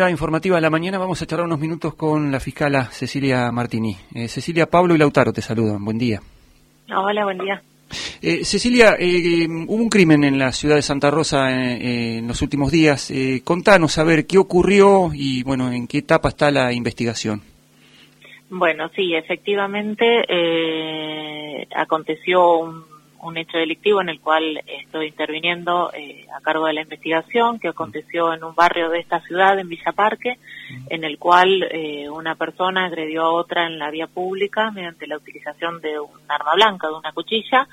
La informativa de la mañana vamos a charlar unos minutos con la fiscala Cecilia Martini. Eh, Cecilia, Pablo y Lautaro te saludan. Buen día. Hola, buen día. Eh, Cecilia, eh, hubo un crimen en la ciudad de Santa Rosa en los últimos días. contanos a ver qué ocurrió y bueno, en qué etapa está la investigación. Bueno, sí, efectivamente aconteció un un hecho delictivo en el cual estoy interviniendo eh, a cargo de la investigación que aconteció en un barrio de esta ciudad, en Villa Parque, en el cual eh, una persona agredió a otra en la vía pública mediante la utilización de un arma blanca, de una cuchilla,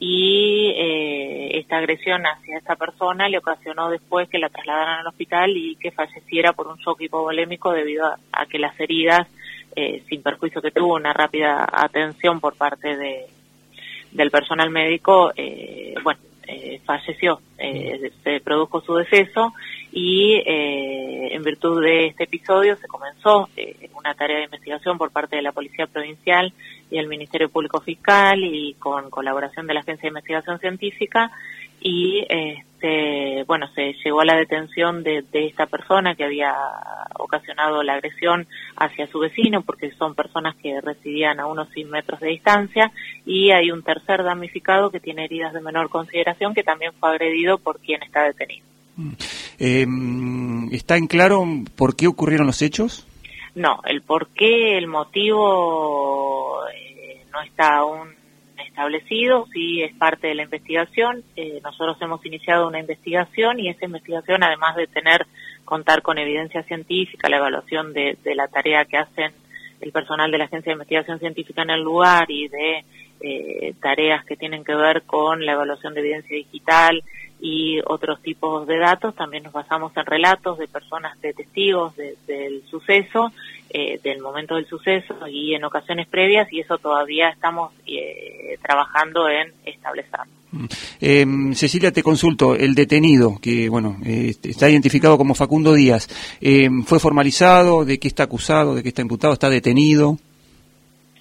y eh, esta agresión hacia esta persona le ocasionó después que la trasladaran al hospital y que falleciera por un shock hipovolémico debido a que las heridas, sin perjuicio que tuvo una rápida atención por parte de del personal médico, eh, bueno, eh, falleció, eh, se produjo su deceso y en virtud de este episodio se comenzó una tarea de investigación por parte de la Policía Provincial y el Ministerio Público Fiscal y con colaboración de la Agencia de Investigación Científica y este bueno se llegó a la detención de, esta persona que había ocasionado la agresión hacia su vecino porque son personas que residían a unos 100 metros de distancia y hay un tercer damnificado que tiene heridas de menor consideración que también fue agredido por quien está detenido. Mm. Eh, ¿Está en claro por qué ocurrieron los hechos? No, el por qué, el motivo eh, no está aún establecido, sí es parte de la investigación. Eh, nosotros hemos iniciado una investigación y esa investigación, además de tener, contar con evidencia científica, la evaluación de, la tarea que hacen el personal de la Agencia de Investigación Científica en el lugar y de eh, tareas que tienen que ver con la evaluación de evidencia digital y otros tipos de datos. También nos basamos en relatos de personas, de testigos del suceso, eh, del momento del suceso y en ocasiones previas y eso todavía estamos eh, trabajando en establecer. Eh, Cecilia, te consulto, el detenido, que bueno, está identificado como Facundo Díaz, ¿fue formalizado? ¿De qué está acusado? ¿De qué está imputado? ¿Está detenido?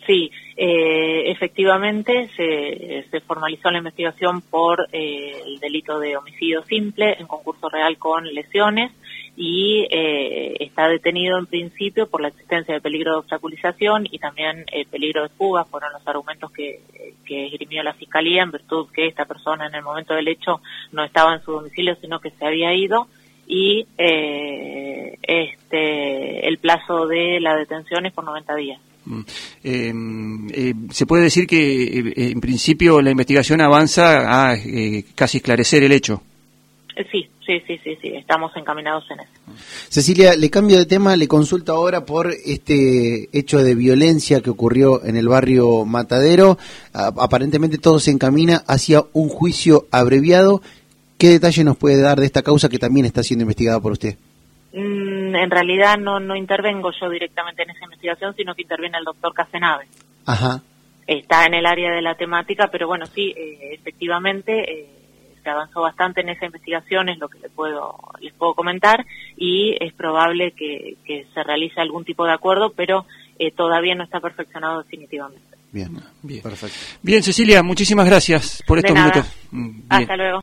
Sí, eh, efectivamente se, se, formalizó la investigación por eh, el delito de homicidio simple en concurso real con lesiones y eh, está detenido en principio por la existencia de peligro de obstaculización y también peligro de fuga fueron los argumentos que, que esgrimió la fiscalía en virtud que esta persona en el momento del hecho no estaba en su domicilio sino que se había ido y este el plazo de la detención es por 90 días. Em, eh, se puede decir que eh, en principio la investigación avanza a eh, casi esclarecer el hecho. Sí, sí, sí, sí, sí, estamos encaminados en eso. Cecilia, le cambio de tema, le consulto ahora por este hecho de violencia que ocurrió en el barrio Matadero. aparentemente todo se encamina hacia un juicio abreviado. ¿Qué detalle nos puede dar de esta causa que también está siendo investigada por usted? Mm, en realidad no, no intervengo yo directamente en esa investigación, sino que interviene el doctor Casenave. Ajá. Está en el área de la temática, pero bueno, sí, eh, efectivamente eh, se avanzó bastante en esa investigación, es lo que les puedo, les puedo comentar, y es probable que, se realice algún tipo de acuerdo, pero eh, todavía no está perfeccionado definitivamente. Bien, bien. Perfecto. Bien, Cecilia, muchísimas gracias por estos minutos. Hasta luego.